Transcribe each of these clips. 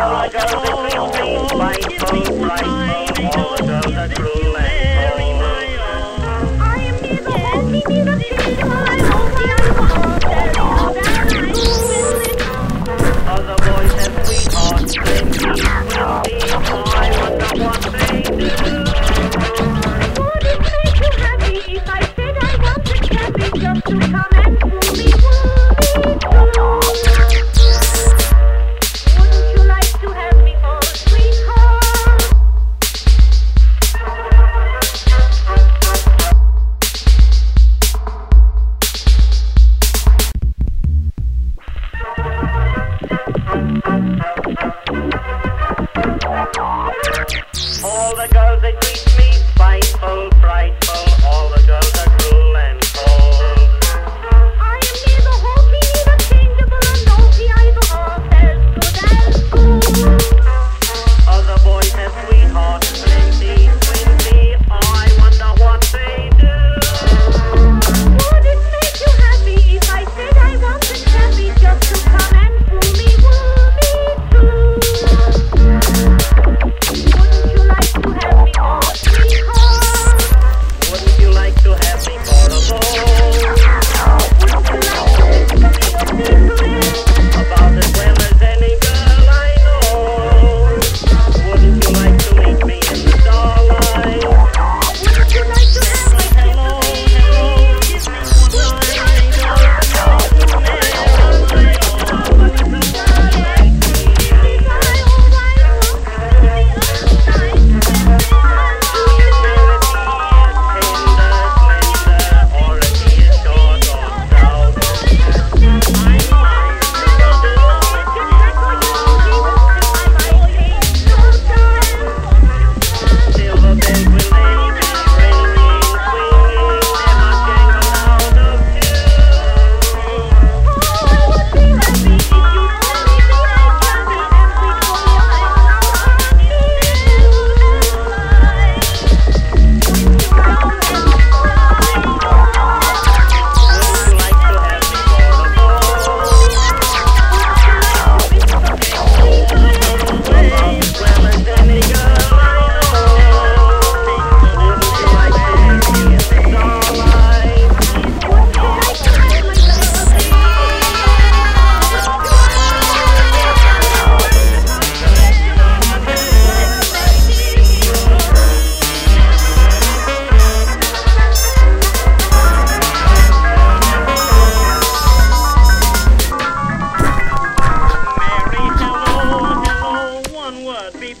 Now I got the green, green, bright, green, bright, green.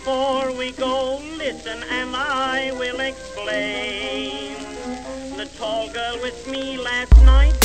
before we go, listen and I will explain. The tall girl with me last night